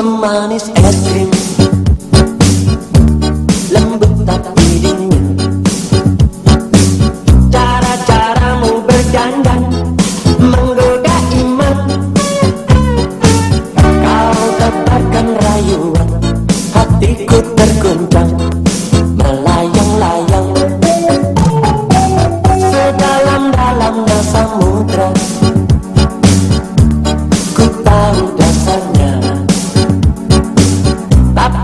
manis es krim. Lembut tapi dingin Cara-caramu berdandan Menggoda iman Kau tebarkan rayuan Hatiku terguncang Melayang-layang. Sedalam-dalamnya samudra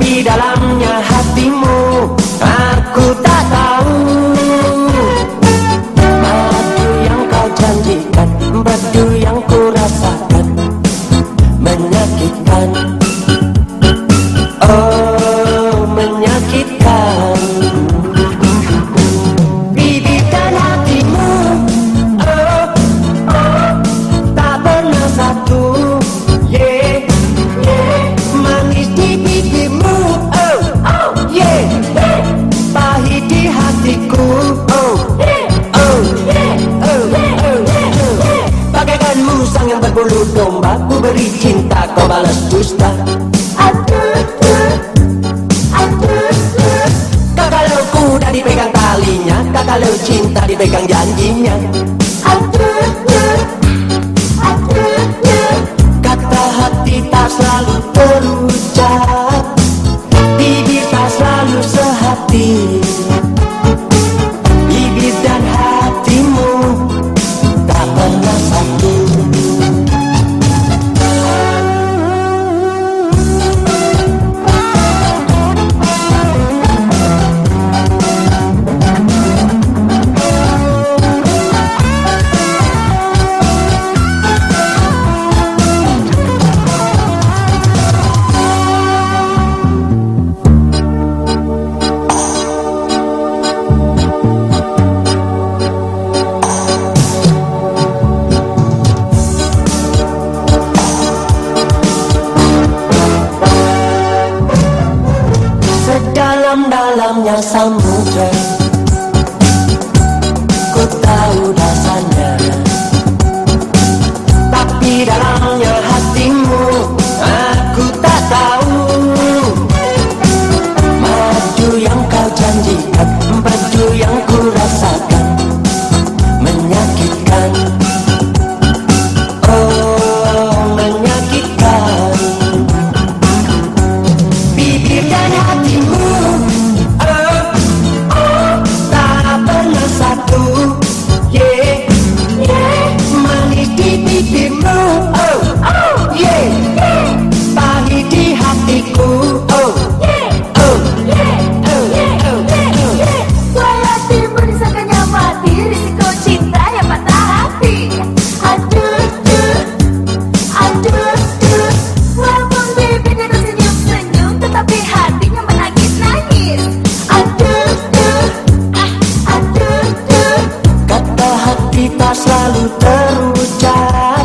Tapi dalamnya hatimu balas dusta Kalau kuda dipegang talinya Kalau cinta dipegang janjinya. Kata hati tak selalu terucap Bibir tak selalu sehati Sedalam-dalamnya samudra cinta selalu terucap.